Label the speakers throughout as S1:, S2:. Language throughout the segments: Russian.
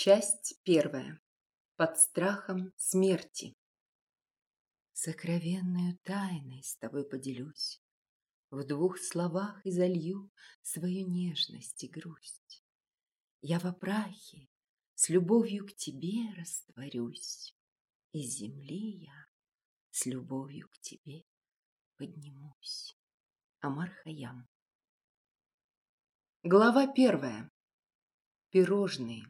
S1: Часть первая. Под страхом смерти. Сокровенную тайной с тобой поделюсь. В двух словах изолью свою нежность и грусть. Я в прахе с любовью к тебе растворюсь. Из земли я с любовью к тебе поднимусь. Амар Хаям. Глава первая. Пирожные.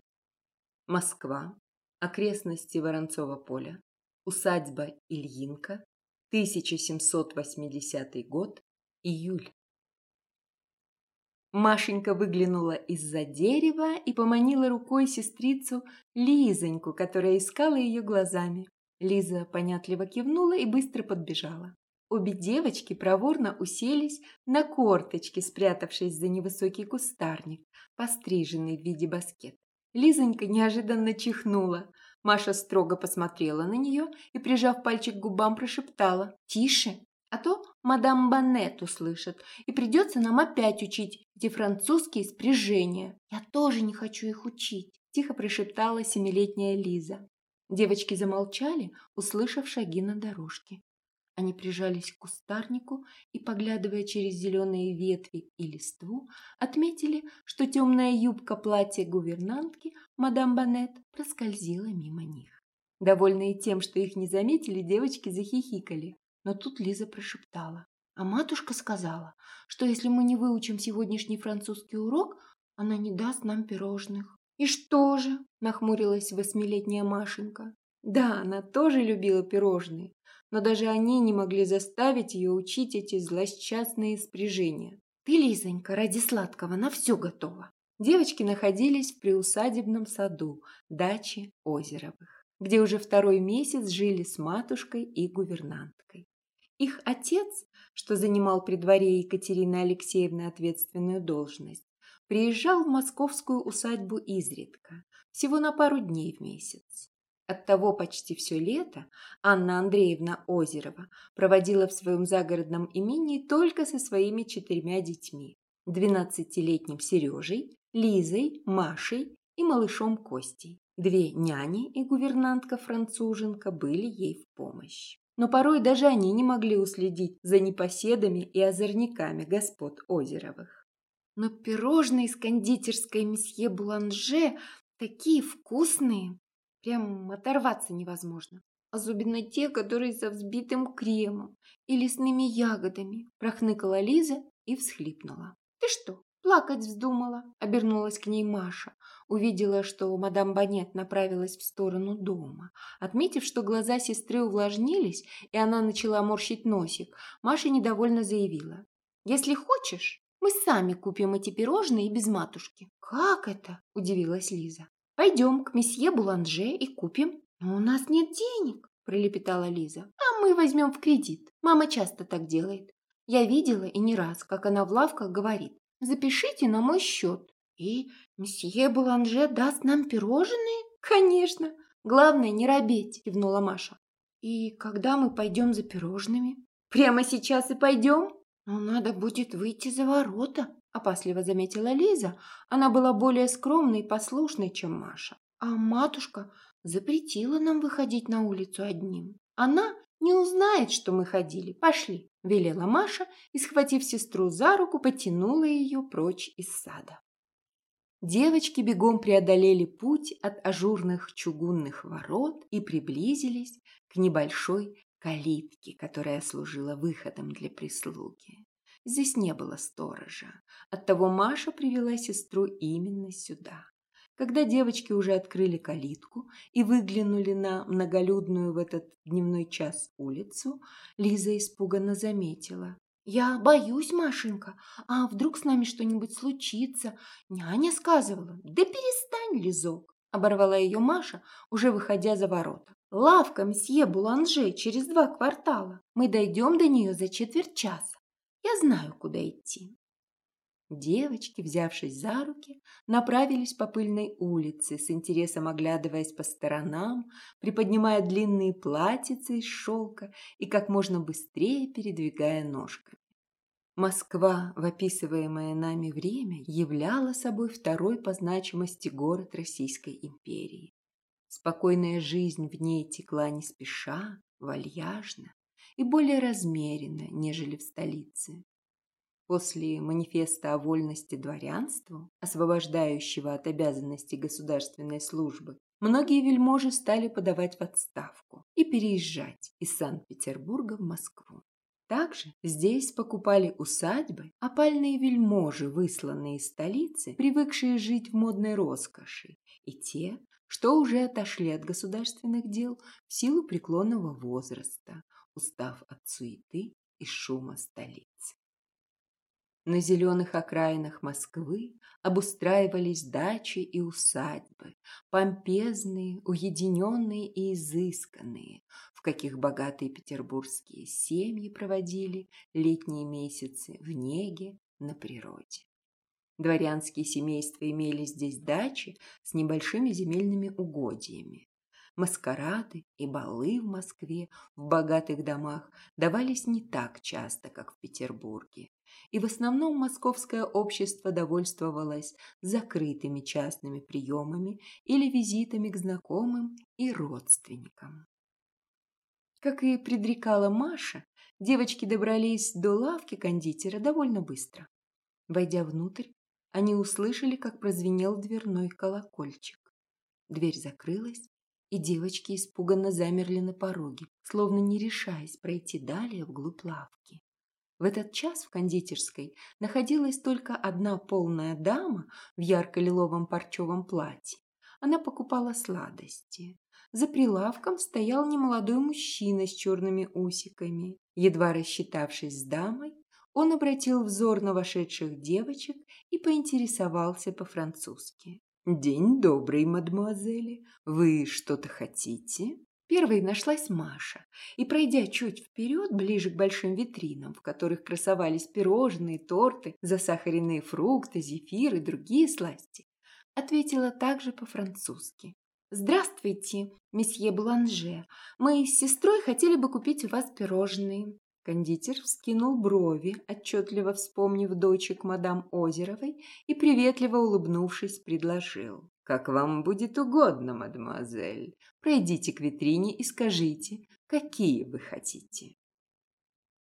S1: Москва, окрестности Воронцова поля, усадьба Ильинка, 1780 год, июль. Машенька выглянула из-за дерева и поманила рукой сестрицу Лизоньку, которая искала ее глазами. Лиза понятливо кивнула и быстро подбежала. Обе девочки проворно уселись на корточки, спрятавшись за невысокий кустарник, постриженный в виде баскет. Лизонька неожиданно чихнула. Маша строго посмотрела на нее и, прижав пальчик к губам, прошептала «Тише, а то мадам Банет услышит, и придется нам опять учить эти французские спряжения». «Я тоже не хочу их учить», – тихо прошептала семилетняя Лиза. Девочки замолчали, услышав шаги на дорожке. Они прижались к кустарнику и, поглядывая через зеленые ветви и листву, отметили, что темная юбка платья гувернантки мадам Банет проскользила мимо них. Довольные тем, что их не заметили, девочки захихикали. Но тут Лиза прошептала. А матушка сказала, что если мы не выучим сегодняшний французский урок, она не даст нам пирожных. «И что же?» – нахмурилась восьмилетняя Машенька. Да, она тоже любила пирожные, но даже они не могли заставить ее учить эти злосчастные спряжения. «Ты, Лизонька, ради сладкого на все готова». Девочки находились в приусадебном саду дачи Озеровых, где уже второй месяц жили с матушкой и гувернанткой. Их отец, что занимал при дворе Екатерины Алексеевны ответственную должность, приезжал в московскую усадьбу изредка, всего на пару дней в месяц. Оттого почти все лето Анна Андреевна Озерова проводила в своем загородном имении только со своими четырьмя детьми – двенадцатилетним Сережей, Лизой, Машей и малышом Костей. Две няни и гувернантка-француженка были ей в помощь. Но порой даже они не могли уследить за непоседами и озорниками господ Озеровых. Но пирожные из кондитерской месье Буланже такие вкусные, Прям оторваться невозможно. Особенно те, которые со взбитым кремом и лесными ягодами. Прохныкала Лиза и всхлипнула. Ты что, плакать вздумала? Обернулась к ней Маша. Увидела, что мадам Банет направилась в сторону дома. Отметив, что глаза сестры увлажнились, и она начала морщить носик, Маша недовольно заявила. «Если хочешь, мы сами купим эти пирожные без матушки». «Как это?» – удивилась Лиза. Пойдем к месье Буланже и купим. Но у нас нет денег, пролепетала Лиза. А мы возьмем в кредит. Мама часто так делает. Я видела и не раз, как она в лавках говорит. Запишите на мой счет. И месье Буланже даст нам пирожные? Конечно. Главное, не робеть, кивнула Маша. И когда мы пойдем за пирожными? Прямо сейчас и пойдем? Но надо будет выйти за ворота, опасливо заметила Лиза. Она была более скромной и послушной, чем Маша. А матушка запретила нам выходить на улицу одним. Она не узнает, что мы ходили. Пошли, велела Маша и, схватив сестру за руку, потянула ее прочь из сада. Девочки бегом преодолели путь от ажурных чугунных ворот и приблизились к небольшой калитке, которая служила выходом для прислуги. Здесь не было сторожа. Оттого Маша привела сестру именно сюда. Когда девочки уже открыли калитку и выглянули на многолюдную в этот дневной час улицу, Лиза испуганно заметила. «Я боюсь, Машенька, а вдруг с нами что-нибудь случится? Няня сказывала». «Да перестань, Лизок!» – оборвала ее Маша, уже выходя за ворота. «Лавка мсье Буланже через два квартала. Мы дойдем до нее за четверть часа. Я знаю, куда идти. Девочки, взявшись за руки, направились по пыльной улице, с интересом оглядываясь по сторонам, приподнимая длинные платьицы из шелка и как можно быстрее передвигая ножками. Москва, в описываемое нами время, являла собой второй по значимости город Российской империи. Спокойная жизнь в ней текла не спеша, вальяжно и более размеренно, нежели в столице. После манифеста о вольности дворянству, освобождающего от обязанностей государственной службы, многие вельможи стали подавать в отставку и переезжать из Санкт-Петербурга в Москву. Также здесь покупали усадьбы опальные вельможи, высланные из столицы, привыкшие жить в модной роскоши, и те, что уже отошли от государственных дел в силу преклонного возраста, устав от суеты и шума столицы. На зеленых окраинах Москвы обустраивались дачи и усадьбы, помпезные, уединенные и изысканные, в каких богатые петербургские семьи проводили летние месяцы в неге на природе. Дворянские семейства имели здесь дачи с небольшими земельными угодьями. Маскарады и балы в Москве в богатых домах давались не так часто, как в Петербурге и в основном московское общество довольствовалось закрытыми частными приемами или визитами к знакомым и родственникам. Как и предрекала Маша, девочки добрались до лавки кондитера довольно быстро. Войдя внутрь, они услышали, как прозвенел дверной колокольчик. Дверь закрылась, и девочки испуганно замерли на пороге, словно не решаясь пройти далее вглубь лавки. В этот час в кондитерской находилась только одна полная дама в ярко-лиловом парчевом платье. Она покупала сладости. За прилавком стоял немолодой мужчина с черными усиками. Едва рассчитавшись с дамой, он обратил взор на вошедших девочек и поинтересовался по-французски. «День добрый, мадемуазели. Вы что-то хотите?» Первой нашлась Маша, и, пройдя чуть вперед, ближе к большим витринам, в которых красовались пирожные, торты, засахаренные фрукты, зефир и другие сласти, ответила также по-французски. «Здравствуйте, месье Бланже. Мы с сестрой хотели бы купить у вас пирожные». Кондитер вскинул брови, отчетливо вспомнив дочек мадам Озеровой, и, приветливо улыбнувшись, предложил. «Как вам будет угодно, мадемуазель. Пройдите к витрине и скажите, какие вы хотите».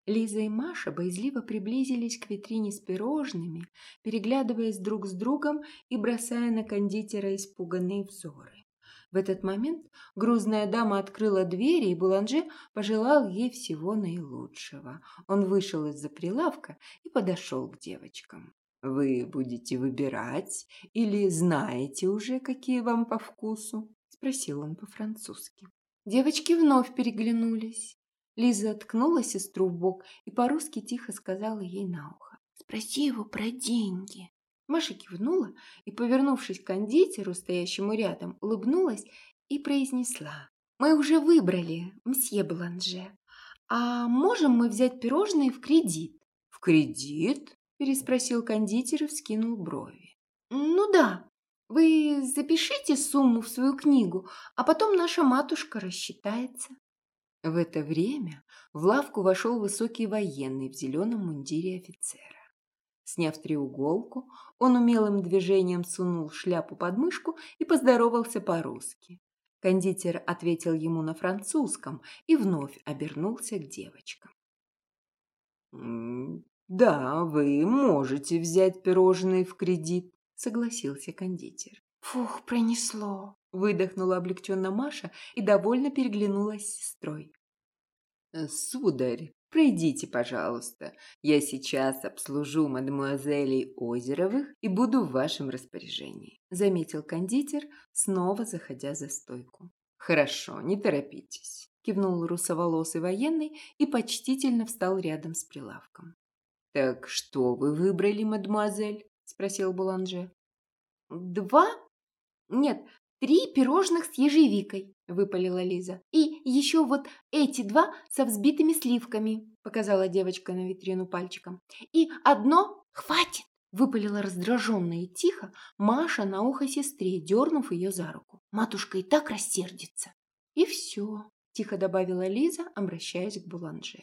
S1: Лиза и Маша боязливо приблизились к витрине с пирожными, переглядываясь друг с другом и бросая на кондитера испуганные взоры. В этот момент грузная дама открыла двери, и Буланже пожелал ей всего наилучшего. Он вышел из-за прилавка и подошел к девочкам. Вы будете выбирать или знаете уже, какие вам по вкусу? Спросил он по-французски. Девочки вновь переглянулись. Лиза ткнула сестру в бок и по-русски тихо сказала ей на ухо. «Спроси его про деньги». Маша кивнула и, повернувшись к кондитеру, стоящему рядом, улыбнулась и произнесла. «Мы уже выбрали, мсье Бланже. А можем мы взять пирожные в кредит?» «В кредит?» переспросил кондитер и вскинул брови. «Ну да, вы запишите сумму в свою книгу, а потом наша матушка рассчитается». В это время в лавку вошел высокий военный в зеленом мундире офицера. Сняв треуголку, он умелым движением сунул шляпу под мышку и поздоровался по-русски. Кондитер ответил ему на французском и вновь обернулся к девочкам. «Да, вы можете взять пирожные в кредит», — согласился кондитер. «Фух, пронесло», — выдохнула облегченно Маша и довольно переглянулась с сестрой. «Э, «Сударь, пройдите, пожалуйста. Я сейчас обслужу мадемуазелей Озеровых и буду в вашем распоряжении», — заметил кондитер, снова заходя за стойку. «Хорошо, не торопитесь», — кивнул русоволосый военный и почтительно встал рядом с прилавком. «Так что вы выбрали, мадемуазель?» – спросил Буланже. «Два? Нет, три пирожных с ежевикой», – выпалила Лиза. «И еще вот эти два со взбитыми сливками», – показала девочка на витрину пальчиком. «И одно хватит», – выпалила раздраженно и тихо Маша на ухо сестре, дернув ее за руку. «Матушка и так рассердится». «И все», – тихо добавила Лиза, обращаясь к Буланже.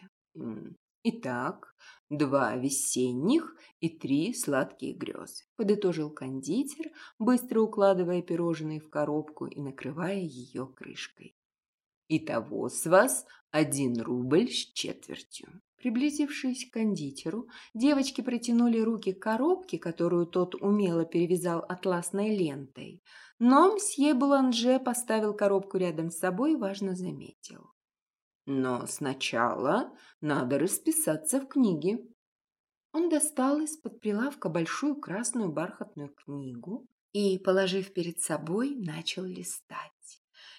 S1: «Итак, два весенних и три сладкие грезы», – подытожил кондитер, быстро укладывая пирожные в коробку и накрывая ее крышкой. «Итого с вас один рубль с четвертью». Приблизившись к кондитеру, девочки протянули руки к коробке, которую тот умело перевязал атласной лентой. Но мсье Буланже поставил коробку рядом с собой и важно заметил. «Но сначала надо расписаться в книге». Он достал из-под прилавка большую красную бархатную книгу и, положив перед собой, начал листать.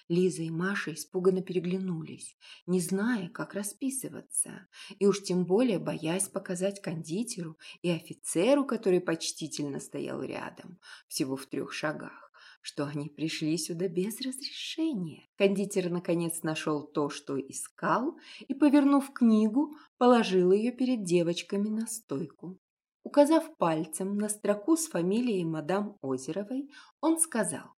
S1: Лиза и Маша испуганно переглянулись, не зная, как расписываться, и уж тем более боясь показать кондитеру и офицеру, который почтительно стоял рядом, всего в трех шагах, что они пришли сюда без разрешения. Кондитер наконец нашел то, что искал, и, повернув книгу, положил ее перед девочками на стойку. Указав пальцем на строку с фамилией мадам Озеровой, он сказал,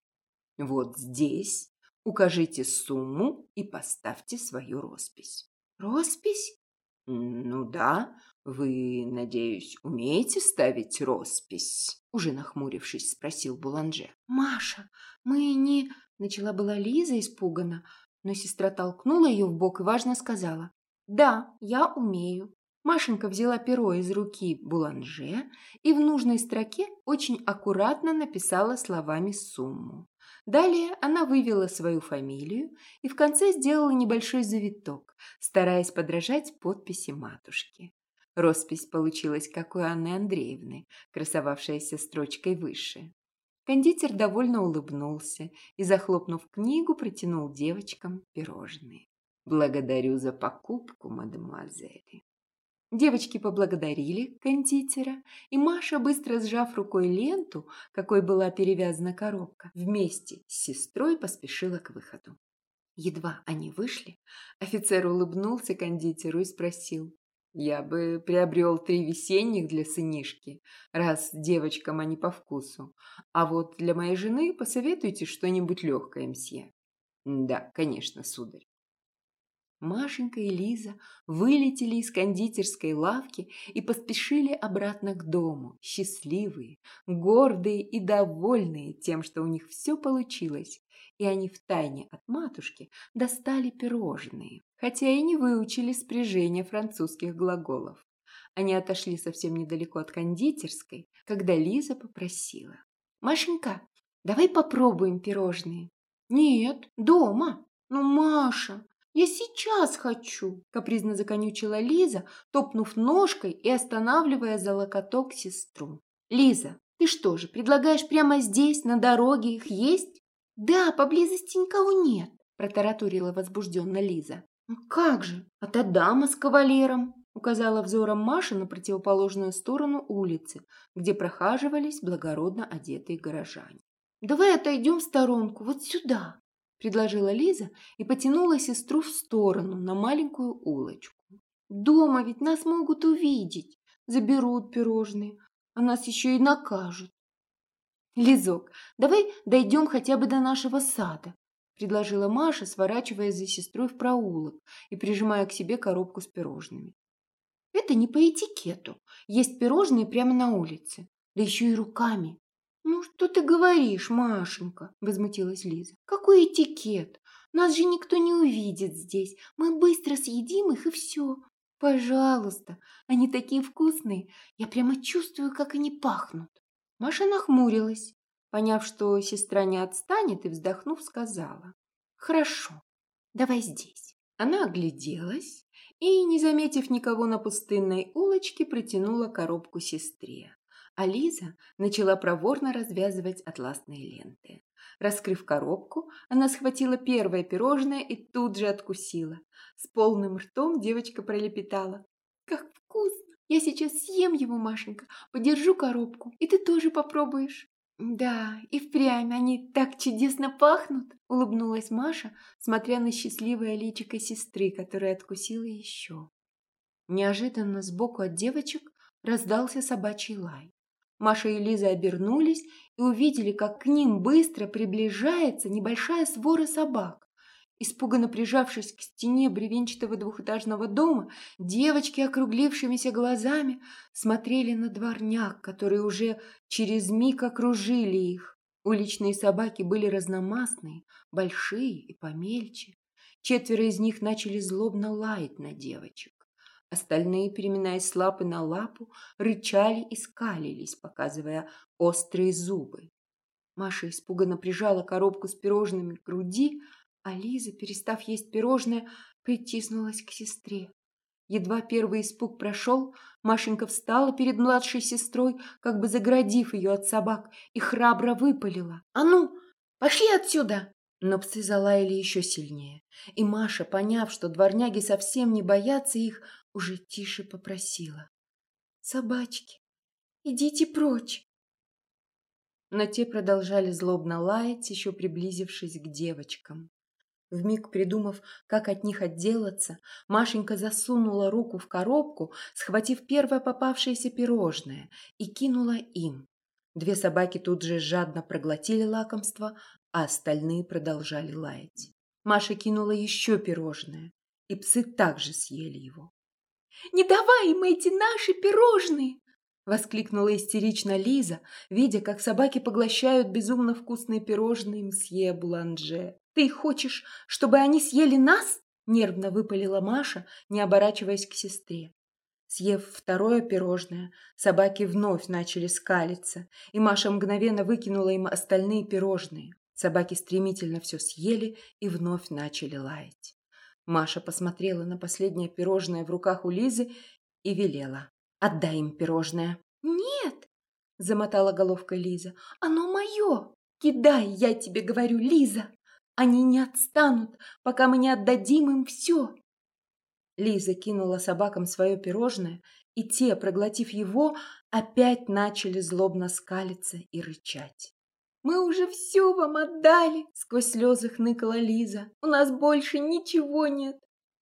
S1: «Вот здесь Укажите сумму и поставьте свою роспись.
S2: Роспись?
S1: Ну да, вы, надеюсь, умеете ставить роспись? Уже нахмурившись, спросил Буланже.
S2: Маша, мы не... Начала была Лиза испуганно, но сестра толкнула ее в бок и важно сказала. Да, я умею. Машенька взяла перо из руки Буланже и в нужной строке очень аккуратно написала словами сумму. Далее она вывела свою фамилию и в конце сделала небольшой завиток, стараясь подражать подписи матушки. Роспись получилась, как у Анны Андреевны, красовавшаяся строчкой выше. Кондитер довольно улыбнулся и, захлопнув книгу, протянул девочкам пирожные.
S1: «Благодарю за покупку, мадемуазели».
S2: Девочки поблагодарили кондитера, и Маша, быстро сжав рукой ленту, какой была перевязана коробка, вместе с сестрой поспешила к выходу. Едва они вышли, офицер улыбнулся кондитеру и спросил. «Я бы приобрел три весенних для сынишки, раз девочкам они по вкусу. А вот для моей жены посоветуйте что-нибудь легкое, мсье».
S1: «Да, конечно, сударь».
S2: Машенька и Лиза вылетели из кондитерской лавки и поспешили обратно к дому, счастливые, гордые и довольные тем, что у них все получилось, и они втайне от матушки достали пирожные, хотя и не выучили спряжение французских глаголов. Они отошли совсем недалеко от кондитерской, когда Лиза попросила. «Машенька, давай попробуем пирожные». «Нет, дома». «Ну, Маша, «Я сейчас хочу!» – капризно законючила Лиза, топнув ножкой и останавливая за локоток сестру. «Лиза, ты что же, предлагаешь прямо здесь, на дороге, их есть?» «Да, поблизости никого нет», – протараторила возбужденно Лиза. «Ну «Как же? А та дама с кавалером!» – указала взором Маша на противоположную сторону улицы, где прохаживались благородно одетые горожане. «Давай отойдем в сторонку, вот сюда!» – предложила Лиза и потянула сестру в сторону, на маленькую улочку. «Дома ведь нас могут увидеть, заберут пирожные, а нас еще и накажут». «Лизок, давай дойдем хотя бы до нашего сада», – предложила Маша, сворачивая за сестрой в проулок и прижимая к себе коробку с пирожными. «Это не по этикету. Есть пирожные прямо на улице, да еще и руками. «Ну, что ты говоришь, Машенька?» – возмутилась Лиза. «Какой этикет? Нас же никто не увидит здесь. Мы быстро съедим их и все. Пожалуйста, они такие вкусные. Я прямо чувствую, как они пахнут». Маша нахмурилась, поняв, что сестра не отстанет, и, вздохнув, сказала. «Хорошо, давай здесь». Она огляделась и, не заметив никого на пустынной улочке, протянула коробку сестре а Лиза начала проворно развязывать атласные ленты. Раскрыв коробку, она схватила первое пирожное и тут же откусила. С полным ртом девочка пролепетала. «Как вкусно! Я сейчас съем его, Машенька, подержу коробку, и ты тоже попробуешь». «Да, и впрямь они так чудесно пахнут!» – улыбнулась Маша, смотря на счастливое личико сестры, которая откусила еще. Неожиданно сбоку от девочек раздался собачий лай. Маша и Лиза обернулись и увидели, как к ним быстро приближается небольшая свора собак.
S1: Испуганно прижавшись к стене бревенчатого двухэтажного дома, девочки округлившимися глазами смотрели на дворняк, которые уже через миг окружили их. Уличные собаки были разномастные, большие и помельче. Четверо из них начали злобно лаять на девочек. Остальные, переминаясь с лапы на лапу, рычали и скалились, показывая острые зубы. Маша испуганно прижала коробку с пирожными к груди, а Лиза, перестав есть пирожное, притиснулась к сестре. Едва первый испуг прошел, Машенька встала перед младшей сестрой, как бы заградив ее от собак, и храбро выпалила. «А ну, пошли отсюда!» Но псы залаяли еще сильнее, и Маша, поняв, что дворняги совсем не боятся их, уже тише попросила. «Собачки, идите прочь!» Но те продолжали злобно лаять, еще приблизившись к девочкам. Вмиг придумав, как от них отделаться, Машенька засунула руку в коробку, схватив первое попавшееся пирожное, и кинула им. Две собаки тут же жадно проглотили лакомство, а остальные продолжали лаять. Маша кинула еще пирожное, и псы также съели его. «Не давай им эти наши пирожные!» Воскликнула истерично Лиза, видя, как собаки поглощают безумно вкусные пирожные мсье Буланже. «Ты хочешь, чтобы они съели нас?» Нервно выпалила Маша, не оборачиваясь к сестре. Съев второе пирожное, собаки вновь начали скалиться, и Маша мгновенно выкинула им остальные пирожные. Собаки стремительно все съели и вновь начали лаять. Маша посмотрела на последнее пирожное в руках у Лизы и велела. Отдай им пирожное». «Нет!» – замотала головкой Лиза. «Оно мое! Кидай, я тебе говорю, Лиза! Они не отстанут, пока мы не отдадим им все!» Лиза кинула собакам свое пирожное, и те, проглотив его, опять начали злобно скалиться и рычать. «Мы уже все вам отдали!» – сквозь слезы хныкала Лиза. «У нас больше ничего нет!»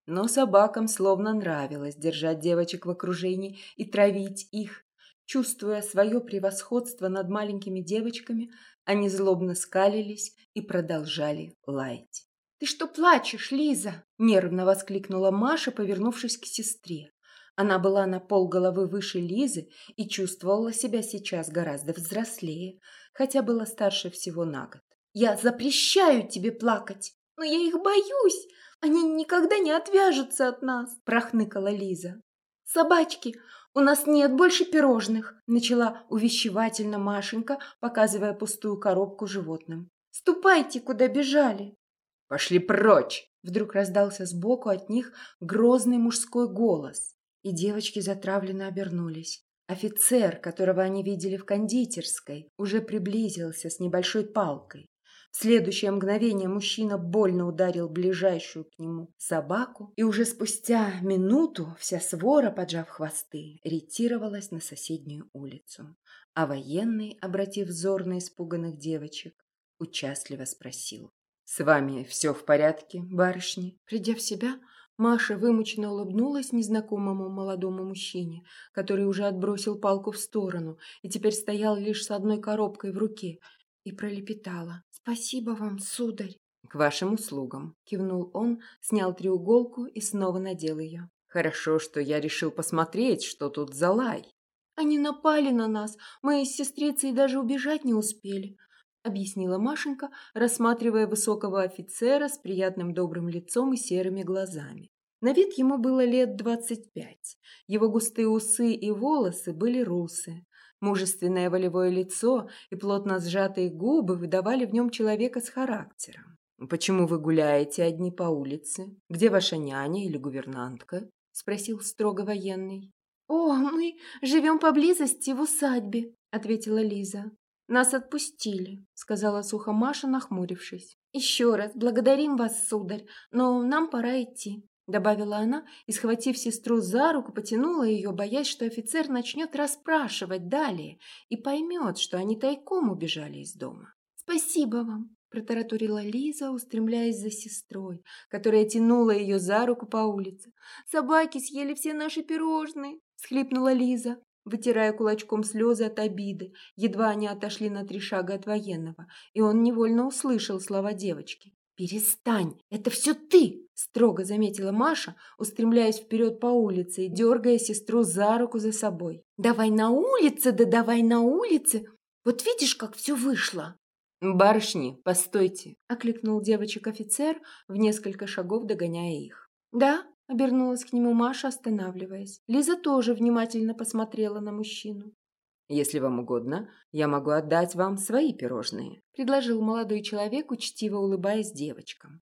S1: Но собакам словно нравилось держать девочек в окружении и травить их. Чувствуя свое превосходство над маленькими девочками, они злобно скалились и продолжали лаять. «Ты что плачешь, Лиза?» – нервно воскликнула Маша, повернувшись к сестре. Она была на пол головы выше Лизы и чувствовала себя сейчас гораздо взрослее, хотя была старше всего на год. «Я запрещаю тебе плакать, но я их боюсь!» Они никогда не отвяжутся от нас, прохныкала Лиза. Собачки, у нас нет больше пирожных, начала увещевательно Машенька, показывая пустую коробку животным. Ступайте, куда бежали. Пошли прочь! Вдруг раздался сбоку от них грозный мужской голос, и девочки затравленно обернулись. Офицер, которого они видели в кондитерской, уже приблизился с небольшой палкой. В следующее мгновение мужчина больно ударил ближайшую к нему собаку, и уже спустя минуту вся свора, поджав хвосты, ретировалась на соседнюю улицу. А военный, обратив взор на испуганных девочек, участливо спросил. «С вами все в порядке, барышни?» Придя в себя, Маша вымученно улыбнулась незнакомому молодому мужчине, который уже отбросил палку в сторону и теперь стоял лишь с одной коробкой в руке, и пролепетала. «Спасибо вам, сударь!» «К вашим услугам!» – кивнул он, снял треуголку и снова надел ее. «Хорошо, что я решил посмотреть, что тут за лай!» «Они напали на нас, мы с сестрицей даже убежать не успели!» – объяснила Машенька, рассматривая высокого офицера с приятным добрым лицом и серыми глазами. На вид ему было лет двадцать пять. Его густые усы и волосы были русые, Мужественное волевое лицо и плотно сжатые губы выдавали в нем человека с характером. «Почему вы гуляете одни по улице? Где ваша няня или гувернантка?» – спросил строго военный. «О, мы живем поблизости в усадьбе», – ответила Лиза. «Нас отпустили», – сказала сухо Маша, нахмурившись. «Еще раз благодарим вас, сударь, но нам пора идти» добавила она и, схватив сестру за руку, потянула ее, боясь, что офицер начнет расспрашивать далее и поймет, что они тайком убежали из дома. «Спасибо вам!» – протараторила Лиза, устремляясь за сестрой, которая тянула ее за руку по улице. «Собаки съели все наши пирожные!» – схлипнула Лиза, вытирая кулачком слезы от обиды. Едва они отошли на три шага от военного, и он невольно услышал слова девочки. «Перестань, это все ты!» – строго заметила Маша, устремляясь вперед по улице и дергая сестру за руку за собой. «Давай на улице, да давай на улице! Вот видишь, как все вышло!»
S2: «Барышни, постойте!»
S1: – окликнул девочек офицер, в несколько шагов догоняя их. «Да?» – обернулась к нему Маша, останавливаясь. Лиза тоже внимательно посмотрела на мужчину.
S2: «Если вам угодно, я могу отдать вам свои пирожные», – предложил молодой человек, учтиво улыбаясь девочкам.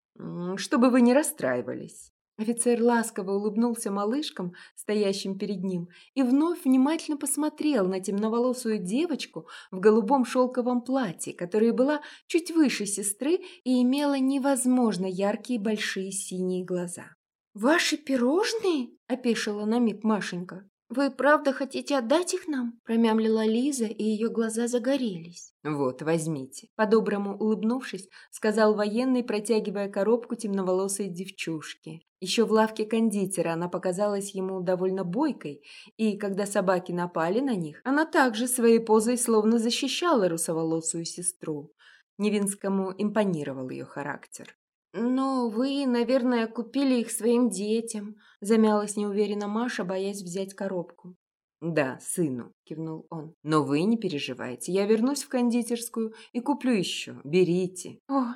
S2: «Чтобы вы не расстраивались».
S1: Офицер ласково улыбнулся малышкам, стоящим перед ним, и вновь внимательно посмотрел на темноволосую девочку в голубом шелковом платье, которая была чуть выше сестры и имела невозможно яркие большие синие глаза. «Ваши пирожные?» – опешила на миг Машенька. «Вы правда хотите отдать их нам?» – промямлила Лиза, и ее глаза загорелись.
S2: «Вот, возьмите», –
S1: по-доброму улыбнувшись, сказал военный, протягивая коробку темноволосой девчушки. Еще в лавке кондитера она показалась ему довольно бойкой, и когда собаки напали на них, она также своей позой словно защищала русоволосую сестру. Невинскому импонировал ее характер. «Но вы, наверное, купили их своим детям», – замялась неуверенно Маша, боясь взять коробку.
S2: «Да, сыну», – кивнул он. «Но вы не переживайте, я вернусь в кондитерскую и куплю еще. Берите».
S1: «О,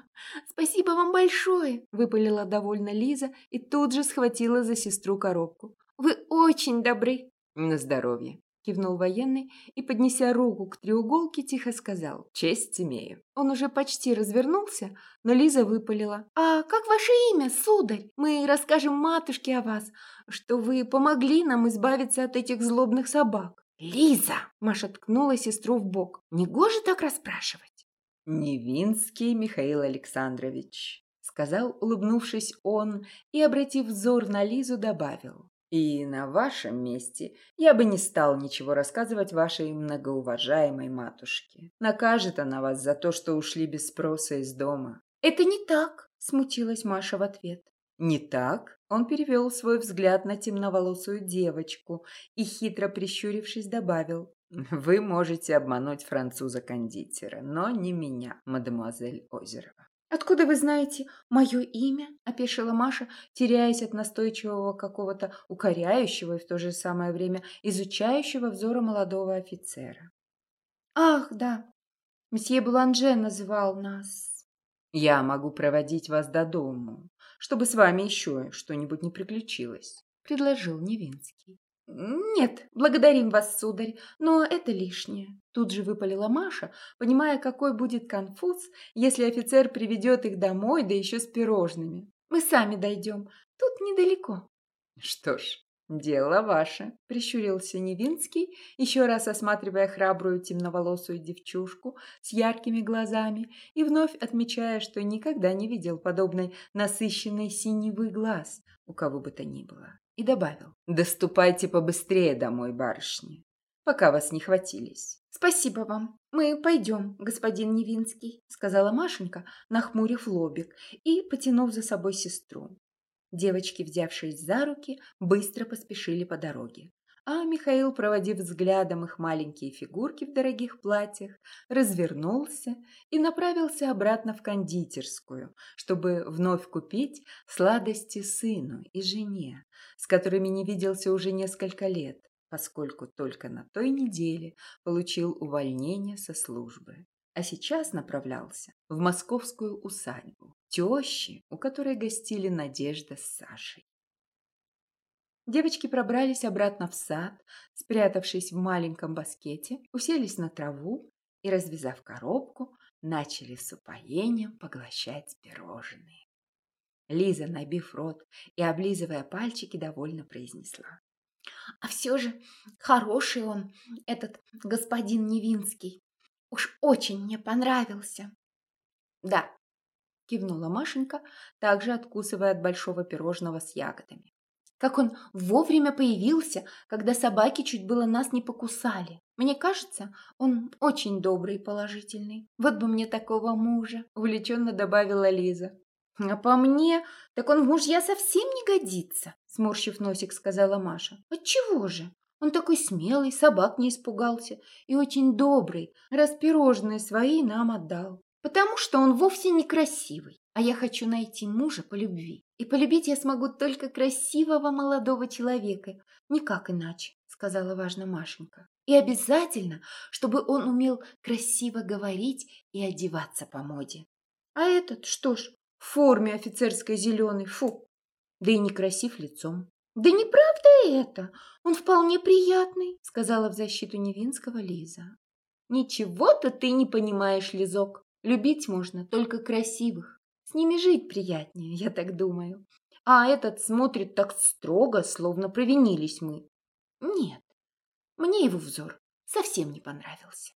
S1: спасибо вам большое», – выпалила довольно Лиза и тут же схватила за сестру коробку. «Вы очень добры».
S2: «На здоровье»,
S1: кивнул военный и, поднеся руку к треуголке, тихо сказал
S2: «Честь имею».
S1: Он уже почти развернулся, но Лиза выпалила. «А как ваше имя, сударь? Мы расскажем матушке о вас, что вы помогли нам избавиться от этих злобных собак». «Лиза!» – Маша ткнула сестру в бок. «Негоже так расспрашивать».
S2: «Невинский Михаил Александрович», – сказал, улыбнувшись он, и, обратив взор на Лизу, добавил. И на вашем месте я бы не стал ничего рассказывать вашей многоуважаемой матушке. Накажет она вас за то, что ушли без спроса из дома.
S1: Это не так, смутилась Маша в ответ.
S2: Не так? Он перевел свой взгляд на темноволосую девочку и, хитро прищурившись, добавил. Вы можете обмануть француза-кондитера, но не меня, мадемуазель Озерова.
S1: «Откуда вы знаете мое имя?» – опешила Маша, теряясь от настойчивого какого-то укоряющего и в то же самое время изучающего взора молодого офицера. «Ах, да, месье Буланже называл нас».
S2: «Я могу проводить вас до дому, чтобы с вами еще что-нибудь не приключилось», – предложил Невинский.
S1: «Нет, благодарим вас, сударь, но это лишнее», – тут же выпалила Маша, понимая, какой будет конфуз, если офицер приведет их домой, да еще с пирожными. «Мы сами дойдем, тут недалеко».
S2: «Что ж, дело ваше», – прищурился Невинский, еще раз осматривая храбрую темноволосую девчушку с яркими глазами и вновь отмечая, что никогда не видел подобной насыщенной синевы глаз у кого бы то ни было и добавил. «Доступайте побыстрее домой, барышни, пока вас не хватились».
S1: «Спасибо вам. Мы пойдем, господин Невинский», — сказала Машенька, нахмурив лобик и потянув за собой сестру. Девочки, взявшись за руки, быстро поспешили по дороге. А Михаил, проводив взглядом их маленькие фигурки в дорогих платьях, развернулся и направился обратно в кондитерскую, чтобы вновь купить сладости сыну и жене, с которыми не виделся уже несколько лет, поскольку только на той неделе получил увольнение со службы. А сейчас направлялся в московскую усадьбу, тещи, у которой гостили Надежда с Сашей. Девочки пробрались обратно в сад, спрятавшись в маленьком баскете, уселись на траву и, развязав коробку, начали с упоением поглощать пирожные. Лиза, набив рот и облизывая пальчики, довольно произнесла. «А все же хороший он, этот господин Невинский. Уж очень мне понравился». «Да», – кивнула Машенька, также откусывая от большого пирожного с ягодами. «Как он вовремя появился, когда собаки чуть было нас не покусали. Мне кажется, он очень добрый и положительный. Вот бы мне такого мужа», – увлеченно добавила Лиза. «А по мне, так он в мужья совсем не годится», – сморщив носик, сказала Маша. «Отчего же? Он такой смелый, собак не испугался и очень добрый, раз пирожные свои нам отдал». Потому что он вовсе не красивый, а я хочу найти мужа по любви. И полюбить я смогу только красивого молодого человека, никак иначе, сказала важно Машенька. И обязательно, чтобы он умел красиво говорить и одеваться по моде. А этот, что ж, в форме офицерской зеленой, фу, да и некрасив лицом. «Да неправда это! Он вполне приятный», — сказала в защиту Невинского Лиза. «Ничего-то ты не понимаешь, Лизок. Любить можно только красивых. С ними жить приятнее, я так думаю. А этот смотрит так строго, словно провинились мы. Нет, мне его взор совсем не понравился.